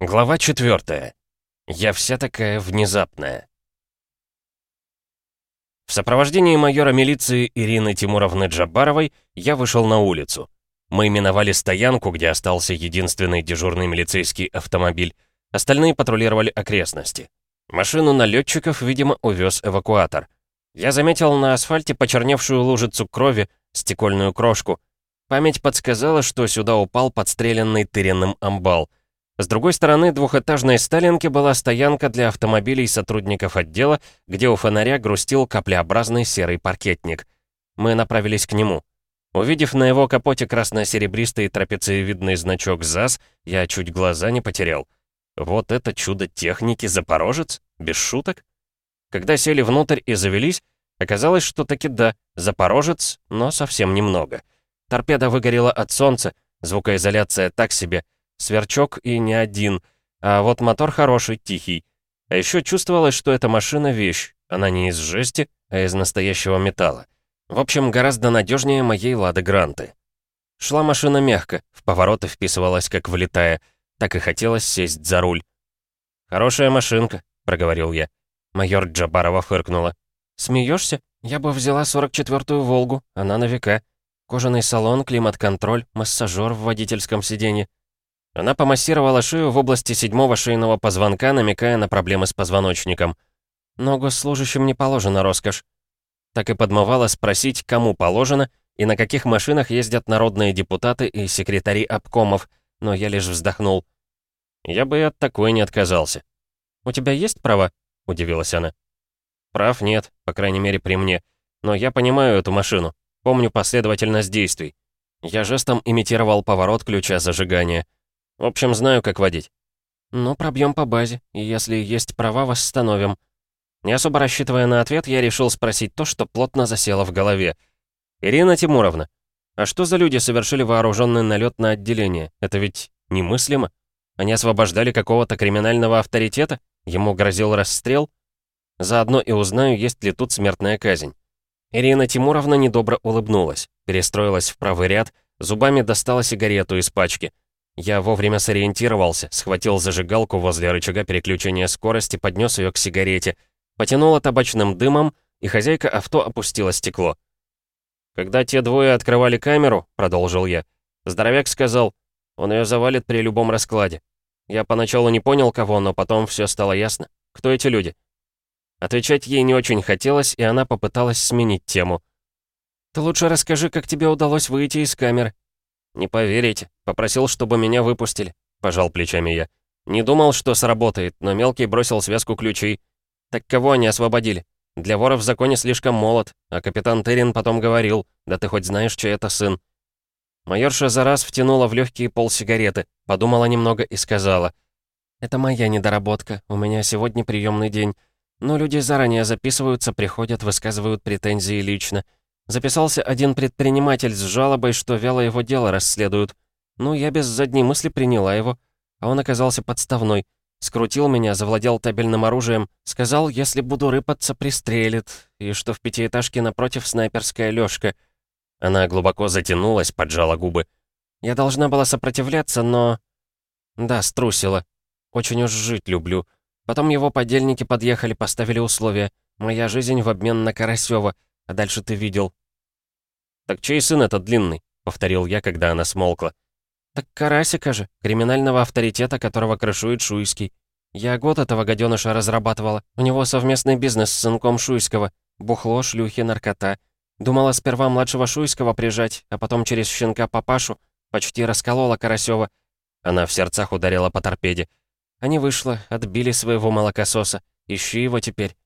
Глава 4. Я вся такая внезапная. В сопровождении майора милиции Ирины Тимуровны Джабаровой я вышел на улицу. Мы миновали стоянку, где остался единственный дежурный милицейский автомобиль. Остальные патрулировали окрестности. Машину налетчиков, видимо, увез эвакуатор. Я заметил на асфальте почерневшую лужицу крови, стекольную крошку. Память подсказала, что сюда упал подстреленный тыренным амбал — с другой стороны двухэтажной Сталинки была стоянка для автомобилей сотрудников отдела, где у фонаря грустил каплеобразный серый паркетник. Мы направились к нему. Увидев на его капоте красно-серебристый трапециевидный значок ЗАЗ, я чуть глаза не потерял. Вот это чудо техники «Запорожец»? Без шуток? Когда сели внутрь и завелись, оказалось, что таки да, «Запорожец», но совсем немного. Торпеда выгорела от солнца, звукоизоляция так себе — Сверчок и не один. А вот мотор хороший, тихий. А еще чувствовалось, что эта машина — вещь. Она не из жести, а из настоящего металла. В общем, гораздо надежнее моей Лады Гранты. Шла машина мягко, в повороты вписывалась, как влетая. Так и хотелось сесть за руль. «Хорошая машинка», — проговорил я. Майор Джабарова фыркнула. «Смеешься? Я бы взяла 44-ю «Волгу», она на века. Кожаный салон, климат-контроль, массажер в водительском сиденье. Она помассировала шею в области седьмого шейного позвонка, намекая на проблемы с позвоночником. Но госслужащим не положена роскошь. Так и подмывала спросить, кому положено и на каких машинах ездят народные депутаты и секретари обкомов, но я лишь вздохнул. Я бы и от такой не отказался. «У тебя есть права?» — удивилась она. «Прав нет, по крайней мере при мне. Но я понимаю эту машину. Помню последовательность действий. Я жестом имитировал поворот ключа зажигания. В общем, знаю, как водить». «Ну, пробьем по базе, и если есть права, восстановим». Не особо рассчитывая на ответ, я решил спросить то, что плотно засело в голове. «Ирина Тимуровна, а что за люди совершили вооруженный налет на отделение? Это ведь немыслимо. Они освобождали какого-то криминального авторитета? Ему грозил расстрел? Заодно и узнаю, есть ли тут смертная казнь». Ирина Тимуровна недобро улыбнулась, перестроилась в правый ряд, зубами достала сигарету из пачки — я вовремя сориентировался, схватил зажигалку возле рычага переключения скорости, поднес ее к сигарете, потянуло табачным дымом, и хозяйка авто опустила стекло. «Когда те двое открывали камеру», — продолжил я, здоровяк сказал, он ее завалит при любом раскладе. Я поначалу не понял, кого, но потом все стало ясно. Кто эти люди? Отвечать ей не очень хотелось, и она попыталась сменить тему. «Ты лучше расскажи, как тебе удалось выйти из камеры. «Не поверите. Попросил, чтобы меня выпустили», — пожал плечами я. «Не думал, что сработает, но мелкий бросил связку ключей. Так кого они освободили? Для вора в законе слишком молод, а капитан Терин потом говорил, да ты хоть знаешь, чей это сын». Майорша за раз втянула в легкие полсигареты, подумала немного и сказала. «Это моя недоработка, у меня сегодня приемный день. Но люди заранее записываются, приходят, высказывают претензии лично. Записался один предприниматель с жалобой, что вяло его дело расследуют. Ну, я без задней мысли приняла его. А он оказался подставной. Скрутил меня, завладел табельным оружием. Сказал, если буду рыпаться, пристрелит. И что в пятиэтажке напротив снайперская лёжка. Она глубоко затянулась, поджала губы. Я должна была сопротивляться, но... Да, струсила. Очень уж жить люблю. Потом его подельники подъехали, поставили условия. Моя жизнь в обмен на Карасёва. А дальше ты видел. «Так чей сын этот длинный?» — повторил я, когда она смолкла. «Так Карасика же, криминального авторитета, которого крышует Шуйский. Я год этого гаденыша разрабатывала. У него совместный бизнес с сынком Шуйского. Бухло, шлюхи, наркота. Думала сперва младшего Шуйского прижать, а потом через щенка папашу. Почти расколола Карасева. Она в сердцах ударила по торпеде. А не вышло, отбили своего молокососа. Ищи его теперь.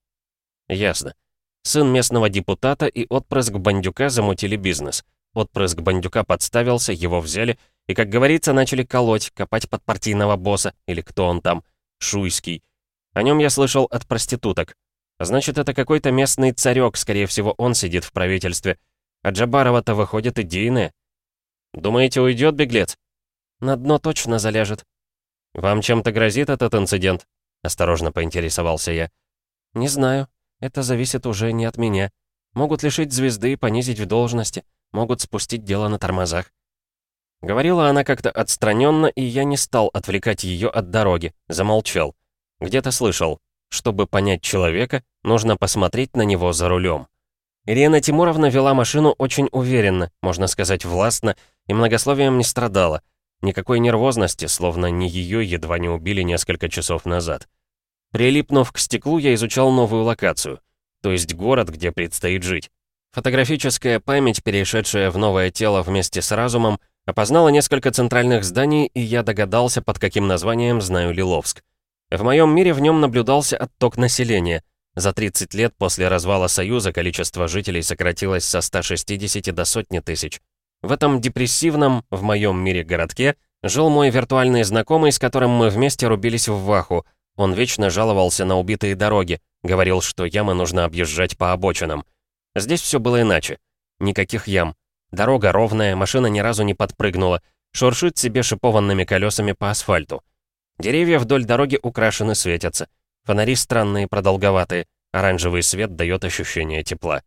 Ясно. Сын местного депутата и отпрыск бандюка замутили бизнес. Отпрыск бандюка подставился, его взяли и, как говорится, начали колоть, копать под партийного босса, или кто он там, Шуйский. О нем я слышал от проституток. Значит, это какой-то местный царек, скорее всего, он сидит в правительстве. А Джабарова-то выходит идейная. Думаете, уйдет беглец? На дно точно заляжет. Вам чем-то грозит этот инцидент? Осторожно поинтересовался я. Не знаю. Это зависит уже не от меня. Могут лишить звезды, понизить в должности, могут спустить дело на тормозах. Говорила она как-то отстраненно, и я не стал отвлекать ее от дороги, замолчал. Где-то слышал, чтобы понять человека, нужно посмотреть на него за рулем. Ирина Тимуровна вела машину очень уверенно, можно сказать, властно, и многословием не страдала. Никакой нервозности, словно не ее едва не убили несколько часов назад. Прилипнув к стеклу, я изучал новую локацию, то есть город, где предстоит жить. Фотографическая память, перешедшая в новое тело вместе с разумом, опознала несколько центральных зданий, и я догадался, под каким названием знаю Лиловск. В моем мире в нем наблюдался отток населения. За 30 лет после развала Союза количество жителей сократилось со 160 до сотни тысяч. В этом депрессивном, в моем мире городке, жил мой виртуальный знакомый, с которым мы вместе рубились в Ваху, он вечно жаловался на убитые дороги, говорил, что ямы нужно объезжать по обочинам. Здесь все было иначе. Никаких ям. Дорога ровная, машина ни разу не подпрыгнула, шуршит себе шипованными колесами по асфальту. Деревья вдоль дороги украшены, светятся. Фонари странные, продолговатые. Оранжевый свет дает ощущение тепла.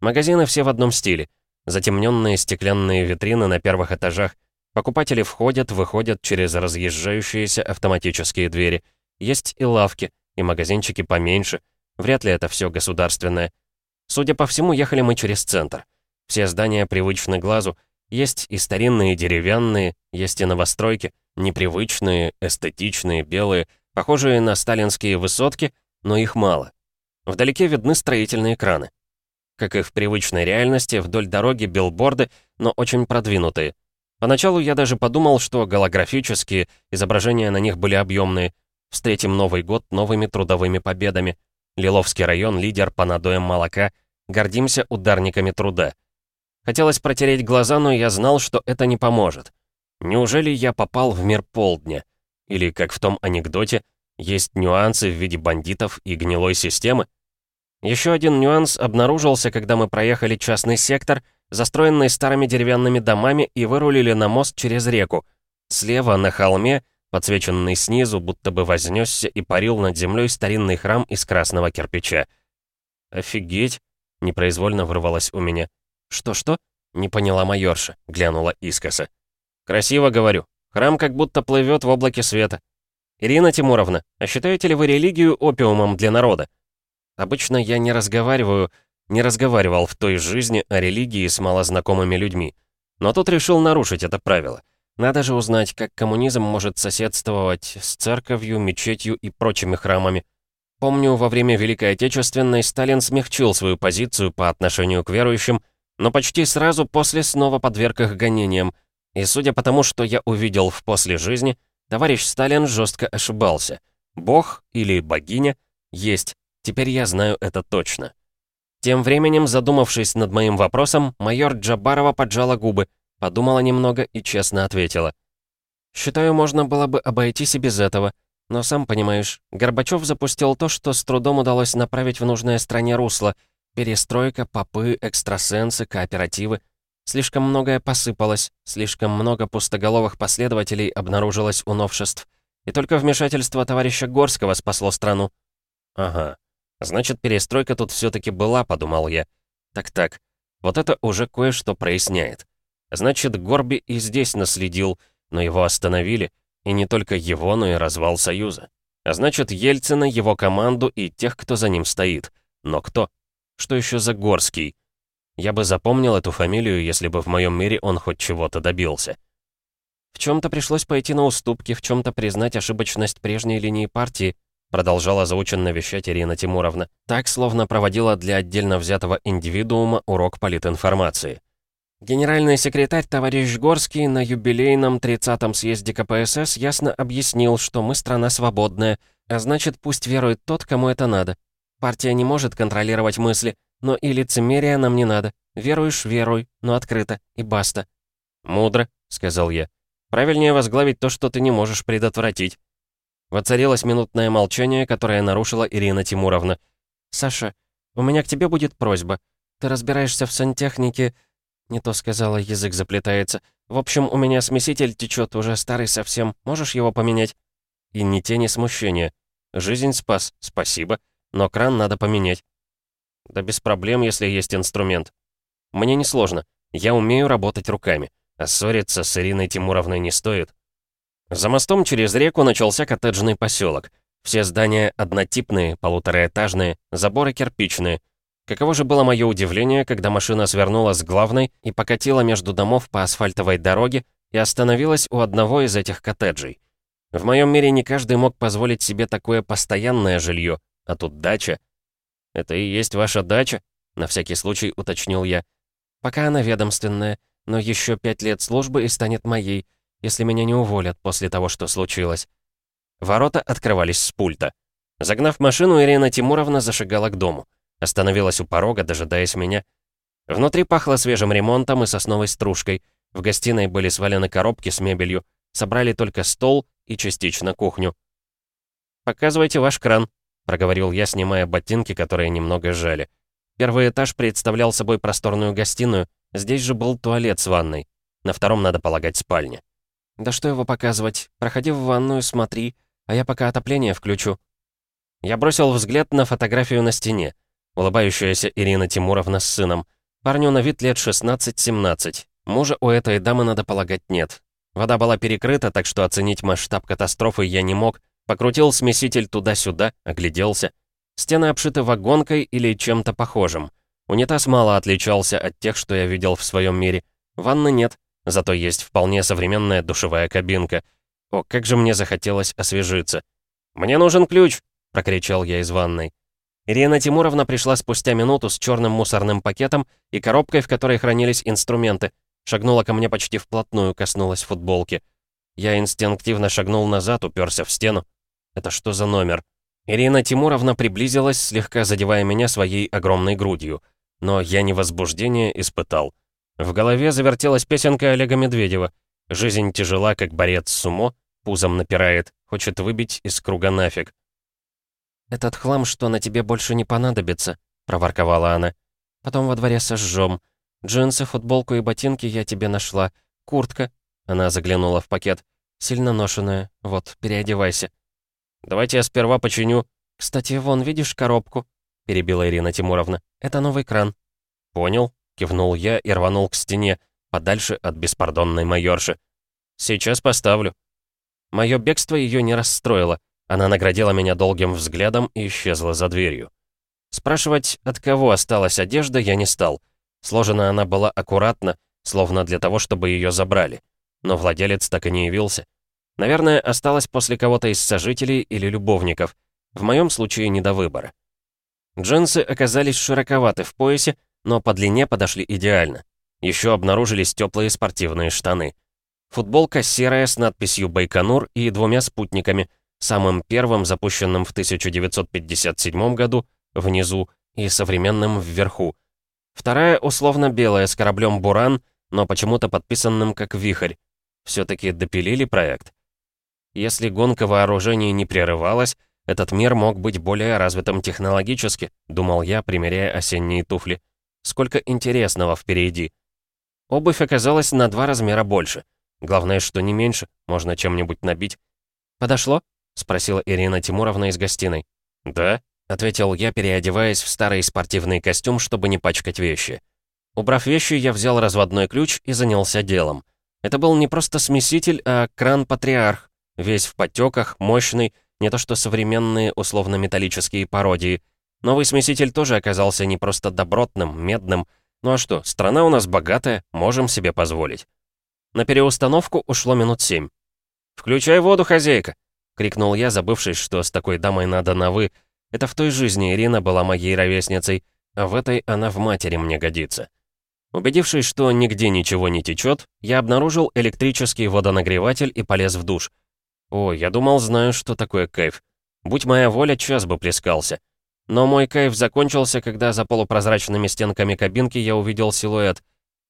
Магазины все в одном стиле. Затемненные стеклянные витрины на первых этажах. Покупатели входят, выходят через разъезжающиеся автоматические двери. Есть и лавки, и магазинчики поменьше. Вряд ли это все государственное. Судя по всему, ехали мы через центр. Все здания привычны глазу. Есть и старинные деревянные, есть и новостройки, непривычные, эстетичные, белые, похожие на сталинские высотки, но их мало. Вдалеке видны строительные краны. Как и в привычной реальности, вдоль дороги билборды, но очень продвинутые. Поначалу я даже подумал, что голографические изображения на них были объемные, Встретим Новый год новыми трудовыми победами. Лиловский район — лидер по надоям молока. Гордимся ударниками труда. Хотелось протереть глаза, но я знал, что это не поможет. Неужели я попал в мир полдня? Или, как в том анекдоте, есть нюансы в виде бандитов и гнилой системы? Еще один нюанс обнаружился, когда мы проехали частный сектор, застроенный старыми деревянными домами и вырулили на мост через реку. Слева, на холме, подсвеченный снизу, будто бы вознесся и парил над землей старинный храм из красного кирпича. «Офигеть!» — непроизвольно вырвалось у меня. «Что-что?» — не поняла майорша, глянула искоса. «Красиво, говорю. Храм как будто плывет в облаке света. Ирина Тимуровна, а считаете ли вы религию опиумом для народа? Обычно я не разговариваю, не разговаривал в той жизни о религии с малознакомыми людьми. Но тут решил нарушить это правило. Надо же узнать, как коммунизм может соседствовать с церковью, мечетью и прочими храмами. Помню, во время Великой Отечественной Сталин смягчил свою позицию по отношению к верующим, но почти сразу после снова подверг их гонениям. И судя по тому, что я увидел в после жизни, товарищ Сталин жестко ошибался. Бог или богиня есть, теперь я знаю это точно. Тем временем, задумавшись над моим вопросом, майор Джабарова поджала губы, Подумала немного и честно ответила. «Считаю, можно было бы обойтись и без этого. Но сам понимаешь, Горбачев запустил то, что с трудом удалось направить в нужное стране русло. Перестройка, попы, экстрасенсы, кооперативы. Слишком многое посыпалось, слишком много пустоголовых последователей обнаружилось у новшеств. И только вмешательство товарища Горского спасло страну. Ага, значит, перестройка тут все таки была, подумал я. Так-так, вот это уже кое-что проясняет. Значит, Горби и здесь наследил, но его остановили. И не только его, но и развал Союза. А значит, Ельцина, его команду и тех, кто за ним стоит. Но кто? Что еще за Горский? Я бы запомнил эту фамилию, если бы в моем мире он хоть чего-то добился. В чем-то пришлось пойти на уступки, в чем-то признать ошибочность прежней линии партии, продолжала заученно вещать Ирина Тимуровна. Так, словно проводила для отдельно взятого индивидуума урок политинформации. Генеральный секретарь товарищ Горский на юбилейном 30-м съезде КПСС ясно объяснил, что мы страна свободная, а значит, пусть верует тот, кому это надо. Партия не может контролировать мысли, но и лицемерия нам не надо. Веруешь — веруй, но открыто, и баста. «Мудро», — сказал я. «Правильнее возглавить то, что ты не можешь предотвратить». Воцарилось минутное молчание, которое нарушила Ирина Тимуровна. «Саша, у меня к тебе будет просьба. Ты разбираешься в сантехнике...» Не то сказала, язык заплетается. В общем, у меня смеситель течет, уже старый совсем. Можешь его поменять? И ни тени смущения. Жизнь спас, спасибо. Но кран надо поменять. Да без проблем, если есть инструмент. Мне несложно. Я умею работать руками. а ссориться с Ириной Тимуровной не стоит. За мостом через реку начался коттеджный поселок. Все здания однотипные, полутораэтажные, заборы кирпичные. Каково же было мое удивление, когда машина свернула с главной и покатила между домов по асфальтовой дороге и остановилась у одного из этих коттеджей. В моем мире не каждый мог позволить себе такое постоянное жилье, а тут дача. «Это и есть ваша дача?» — на всякий случай уточнил я. «Пока она ведомственная, но еще пять лет службы и станет моей, если меня не уволят после того, что случилось». Ворота открывались с пульта. Загнав машину, Ирина Тимуровна зашагала к дому. Остановилась у порога, дожидаясь меня. Внутри пахло свежим ремонтом и сосновой стружкой. В гостиной были свалены коробки с мебелью. Собрали только стол и частично кухню. «Показывайте ваш кран», — проговорил я, снимая ботинки, которые немного жали. Первый этаж представлял собой просторную гостиную. Здесь же был туалет с ванной. На втором, надо полагать, спальня. «Да что его показывать? Проходи в ванную, смотри, а я пока отопление включу». Я бросил взгляд на фотографию на стене. Улыбающаяся Ирина Тимуровна с сыном. Парню на вид лет 16-17. Мужа у этой дамы, надо полагать, нет. Вода была перекрыта, так что оценить масштаб катастрофы я не мог. Покрутил смеситель туда-сюда, огляделся. Стены обшиты вагонкой или чем-то похожим. Унитаз мало отличался от тех, что я видел в своем мире. Ванны нет, зато есть вполне современная душевая кабинка. О, как же мне захотелось освежиться. «Мне нужен ключ!» — прокричал я из ванной. Ирина Тимуровна пришла спустя минуту с черным мусорным пакетом и коробкой, в которой хранились инструменты. Шагнула ко мне почти вплотную, коснулась футболки. Я инстинктивно шагнул назад, уперся в стену. Это что за номер? Ирина Тимуровна приблизилась, слегка задевая меня своей огромной грудью. Но я не возбуждение испытал. В голове завертелась песенка Олега Медведева. «Жизнь тяжела, как борец сумо, пузом напирает, хочет выбить из круга нафиг». «Этот хлам, что на тебе больше не понадобится», — проворковала она. «Потом во дворе сожжем. Джинсы, футболку и ботинки я тебе нашла. Куртка». Она заглянула в пакет. «Сильно ношеная. Вот, переодевайся». «Давайте я сперва починю». «Кстати, вон, видишь коробку?» — перебила Ирина Тимуровна. «Это новый кран». «Понял», — кивнул я и рванул к стене, подальше от беспардонной майорши. «Сейчас поставлю». Мое бегство ее не расстроило. Она наградила меня долгим взглядом и исчезла за дверью. Спрашивать, от кого осталась одежда, я не стал. Сложена она была аккуратно, словно для того, чтобы ее забрали. Но владелец так и не явился. Наверное, осталась после кого-то из сожителей или любовников. В моем случае не до выбора. Джинсы оказались широковаты в поясе, но по длине подошли идеально. Еще обнаружились теплые спортивные штаны. Футболка серая с надписью «Байконур» и двумя спутниками — самым первым, запущенным в 1957 году, внизу, и современным вверху. Вторая условно белая с кораблем «Буран», но почему-то подписанным как «Вихрь». Все-таки допилили проект. Если гонка вооружений не прерывалась, этот мир мог быть более развитым технологически, думал я, примеряя осенние туфли. Сколько интересного впереди. Обувь оказалась на два размера больше. Главное, что не меньше, можно чем-нибудь набить. «Подошло?» — спросила Ирина Тимуровна из гостиной. «Да», — ответил я, переодеваясь в старый спортивный костюм, чтобы не пачкать вещи. Убрав вещи, я взял разводной ключ и занялся делом. Это был не просто смеситель, а кран-патриарх, весь в потеках, мощный, не то что современные условно-металлические пародии. Новый смеситель тоже оказался не просто добротным, медным. Ну а что, страна у нас богатая, можем себе позволить. На переустановку ушло минут семь. «Включай воду, хозяйка!» — крикнул я, забывшись, что с такой дамой надо на «вы». Это в той жизни Ирина была моей ровесницей, а в этой она в матери мне годится. Убедившись, что нигде ничего не течет, я обнаружил электрический водонагреватель и полез в душ. О, я думал, знаю, что такое кайф. Будь моя воля, час бы плескался. Но мой кайф закончился, когда за полупрозрачными стенками кабинки я увидел силуэт.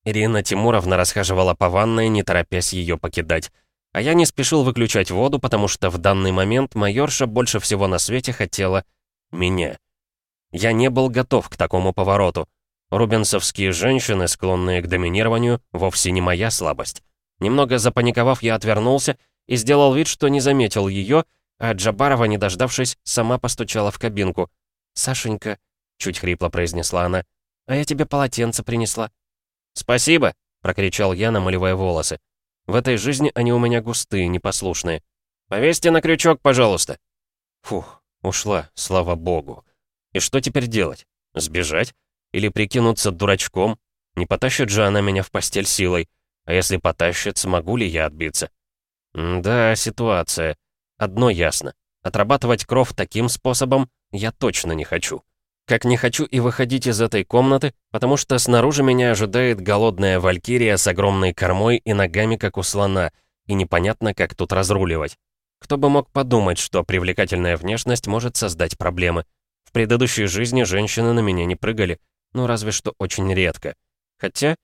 Ирина Тимуровна расхаживала по ванной, не торопясь ее покидать. А я не спешил выключать воду, потому что в данный момент майорша больше всего на свете хотела меня. Я не был готов к такому повороту. Рубинсовские женщины, склонные к доминированию, вовсе не моя слабость. Немного запаниковав, я отвернулся и сделал вид, что не заметил ее, а Джабарова, не дождавшись, сама постучала в кабинку. «Сашенька», — чуть хрипло произнесла она, — «а я тебе полотенце принесла». «Спасибо», прокричал я, намыливая волосы. «В этой жизни они у меня густые, непослушные. Повесьте на крючок, пожалуйста!» Фух, ушла, слава богу. И что теперь делать? Сбежать? Или прикинуться дурачком? Не потащит же она меня в постель силой. А если потащит, смогу ли я отбиться? М да, ситуация. Одно ясно. Отрабатывать кров таким способом я точно не хочу. Как не хочу и выходить из этой комнаты, потому что снаружи меня ожидает голодная валькирия с огромной кормой и ногами, как у слона, и непонятно, как тут разруливать. Кто бы мог подумать, что привлекательная внешность может создать проблемы. В предыдущей жизни женщины на меня не прыгали, ну разве что очень редко. Хотя,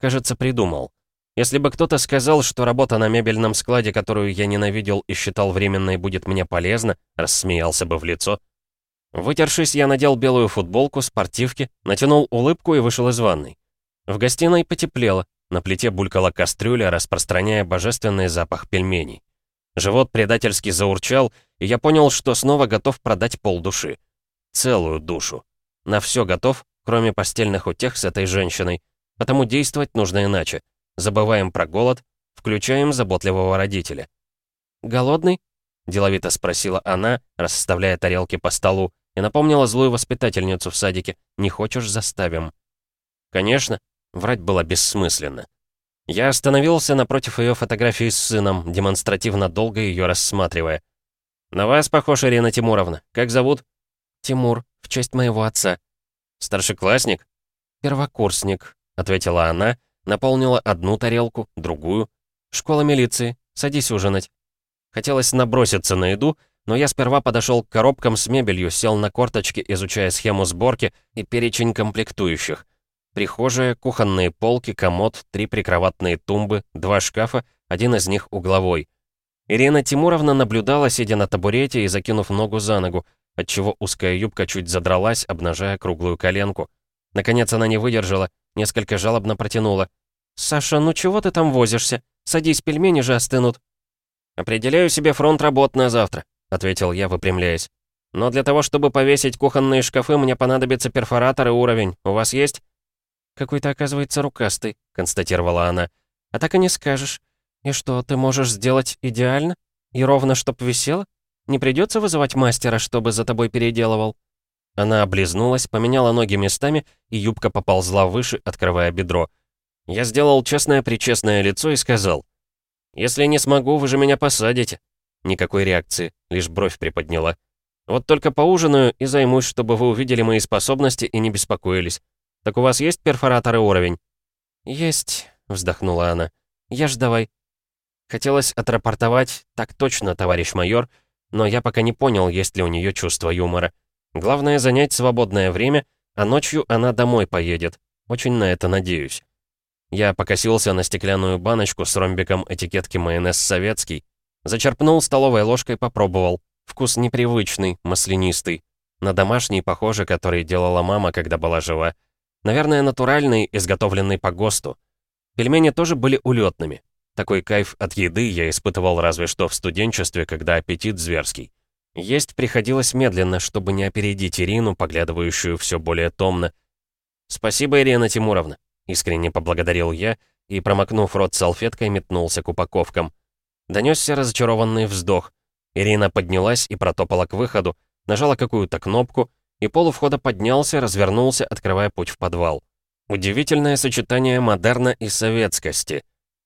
кажется, придумал. Если бы кто-то сказал, что работа на мебельном складе, которую я ненавидел и считал временной, будет мне полезна, рассмеялся бы в лицо. Вытершись, я надел белую футболку, спортивки, натянул улыбку и вышел из ванной. В гостиной потеплело, на плите булькала кастрюля, распространяя божественный запах пельменей. Живот предательски заурчал, и я понял, что снова готов продать полдуши. Целую душу. На все готов, кроме постельных утех с этой женщиной. Потому действовать нужно иначе. Забываем про голод, включаем заботливого родителя. «Голодный?» — деловито спросила она, расставляя тарелки по столу, и напомнила злую воспитательницу в садике. «Не хочешь, заставим». Конечно, врать было бессмысленно. Я остановился напротив ее фотографии с сыном, демонстративно долго ее рассматривая. «На вас похож, Ирина Тимуровна. Как зовут?» «Тимур, в честь моего отца». «Старшеклассник?» «Первокурсник», — ответила она, Наполнила одну тарелку, другую. «Школа милиции. Садись ужинать». Хотелось наброситься на еду, но я сперва подошел к коробкам с мебелью, сел на корточки, изучая схему сборки и перечень комплектующих. Прихожая, кухонные полки, комод, три прикроватные тумбы, два шкафа, один из них угловой. Ирина Тимуровна наблюдала, сидя на табурете и закинув ногу за ногу, отчего узкая юбка чуть задралась, обнажая круглую коленку. Наконец она не выдержала, несколько жалобно протянула. «Саша, ну чего ты там возишься? Садись, пельмени же остынут». «Определяю себе фронт работ на завтра», — ответил я, выпрямляясь. «Но для того, чтобы повесить кухонные шкафы, мне понадобится перфоратор и уровень. У вас есть?» «Какой то оказывается, рукастый», — констатировала она. «А так и не скажешь. И что, ты можешь сделать идеально? И ровно, чтоб висело? Не придется вызывать мастера, чтобы за тобой переделывал?» Она облизнулась, поменяла ноги местами, и юбка поползла выше, открывая бедро. Я сделал честное-причестное лицо и сказал, «Если не смогу, вы же меня посадите». Никакой реакции, лишь бровь приподняла. «Вот только поужинаю и займусь, чтобы вы увидели мои способности и не беспокоились. Так у вас есть перфоратор и уровень?» «Есть», — вздохнула она. «Я ж давай». Хотелось отрапортовать, так точно, товарищ майор, но я пока не понял, есть ли у нее чувство юмора. Главное занять свободное время, а ночью она домой поедет. Очень на это надеюсь. Я покосился на стеклянную баночку с ромбиком этикетки майонез советский. Зачерпнул столовой ложкой, попробовал. Вкус непривычный, маслянистый. На домашний, похоже, который делала мама, когда была жива. Наверное, натуральный, изготовленный по ГОСТу. Пельмени тоже были улетными. Такой кайф от еды я испытывал разве что в студенчестве, когда аппетит зверский. Есть приходилось медленно, чтобы не опередить Ирину, поглядывающую все более томно. «Спасибо, Ирина Тимуровна», Искренне поблагодарил я и, промокнув рот салфеткой, метнулся к упаковкам. Донесся разочарованный вздох. Ирина поднялась и протопала к выходу, нажала какую-то кнопку, и пол у входа поднялся, развернулся, открывая путь в подвал. Удивительное сочетание модерна и советскости.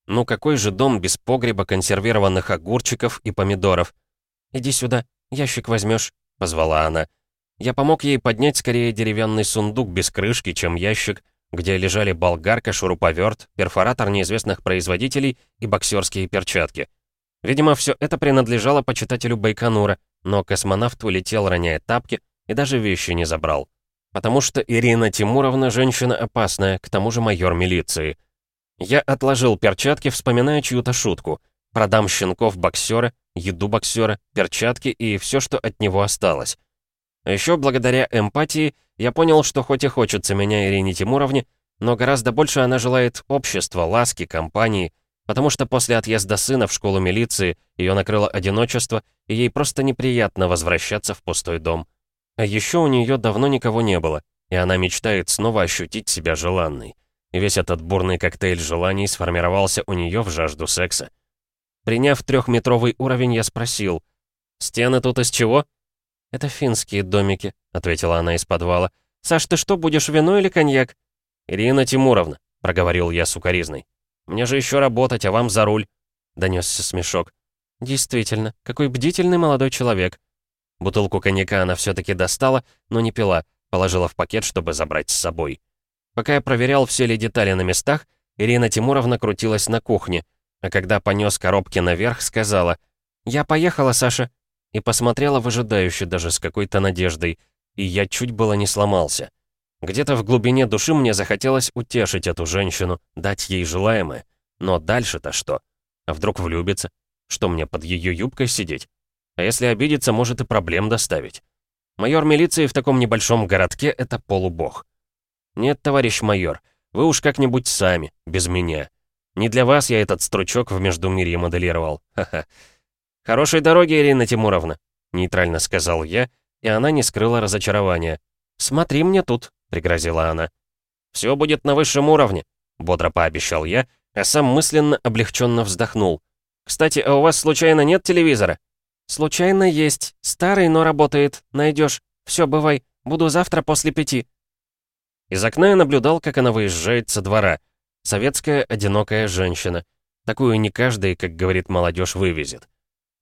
Ну какой же дом без погреба консервированных огурчиков и помидоров? «Иди сюда, ящик возьмешь, позвала она. Я помог ей поднять скорее деревянный сундук без крышки, чем ящик, где лежали болгарка, шуруповерт, перфоратор неизвестных производителей и боксерские перчатки. Видимо, все это принадлежало почитателю Байконура, но космонавт улетел, роняя тапки, и даже вещи не забрал. Потому что Ирина Тимуровна женщина опасная, к тому же майор милиции. Я отложил перчатки, вспоминая чью-то шутку. Продам щенков боксера, еду боксера, перчатки и все, что от него осталось. Еще благодаря эмпатии я понял, что хоть и хочется меня Ирине Тимуровне, но гораздо больше она желает общества, ласки, компании, потому что после отъезда сына в школу милиции ее накрыло одиночество, и ей просто неприятно возвращаться в пустой дом. А еще у нее давно никого не было, и она мечтает снова ощутить себя желанной. и весь этот бурный коктейль желаний сформировался у нее в жажду секса. Приняв трехметровый уровень, я спросил, «Стены тут из чего?» «Это финские домики», — ответила она из подвала. «Саш, ты что, будешь вино или коньяк?» «Ирина Тимуровна», — проговорил я сукоризной. «Мне же еще работать, а вам за руль», — донесся смешок. «Действительно, какой бдительный молодой человек». Бутылку коньяка она все-таки достала, но не пила, положила в пакет, чтобы забрать с собой. Пока я проверял, все ли детали на местах, Ирина Тимуровна крутилась на кухне, а когда понес коробки наверх, сказала «Я поехала, Саша», и посмотрела выжидающе даже с какой-то надеждой, и я чуть было не сломался. Где-то в глубине души мне захотелось утешить эту женщину, дать ей желаемое. Но дальше-то что? А вдруг влюбится? Что мне под ее юбкой сидеть? А если обидеться, может и проблем доставить. Майор милиции в таком небольшом городке — это полубог. Нет, товарищ майор, вы уж как-нибудь сами, без меня. Не для вас я этот стручок в Междумирье моделировал. Ха-ха. «Хорошей дороги, Ирина Тимуровна», — нейтрально сказал я, и она не скрыла разочарования. «Смотри мне тут», — пригрозила она. «Все будет на высшем уровне», — бодро пообещал я, а сам мысленно облегченно вздохнул. «Кстати, а у вас случайно нет телевизора?» «Случайно есть. Старый, но работает. Найдешь. Все, бывай. Буду завтра после пяти». Из окна я наблюдал, как она выезжает со двора. Советская одинокая женщина. Такую не каждый, как говорит молодежь, вывезет.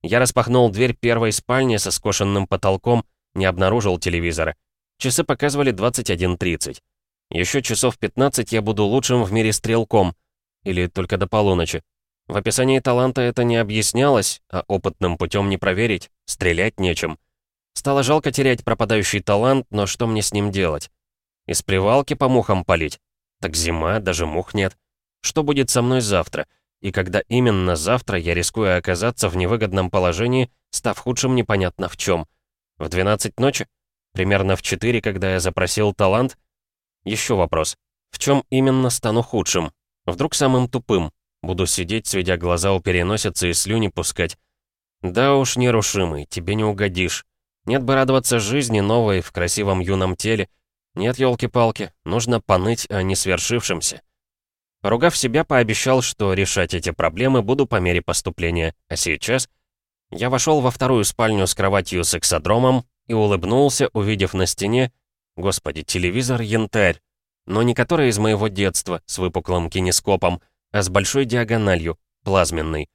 Я распахнул дверь первой спальни со скошенным потолком, не обнаружил телевизора. Часы показывали 21.30. Еще часов 15 я буду лучшим в мире стрелком. Или только до полуночи. В описании таланта это не объяснялось, а опытным путем не проверить, стрелять нечем. Стало жалко терять пропадающий талант, но что мне с ним делать? Из плевалки по мухам палить? Так зима, даже мух нет. Что будет со мной завтра? И когда именно завтра я рискую оказаться в невыгодном положении, став худшим непонятно в чем. В 12 ночи? Примерно в 4, когда я запросил талант? Еще вопрос. В чем именно стану худшим? Вдруг самым тупым? Буду сидеть, сведя глаза у переносицы и слюни пускать. Да уж, нерушимый, тебе не угодишь. Нет бы радоваться жизни новой в красивом юном теле. Нет, елки палки нужно поныть о несвершившемся. Поругав себя, пообещал, что решать эти проблемы буду по мере поступления. А сейчас я вошел во вторую спальню с кроватью с эксодромом и улыбнулся, увидев на стене, господи, телевизор янтарь, но не который из моего детства, с выпуклым кинескопом, а с большой диагональю, плазменный.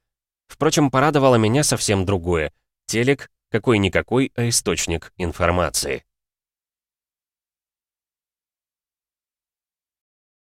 Впрочем, порадовало меня совсем другое. Телек, какой-никакой, а источник информации.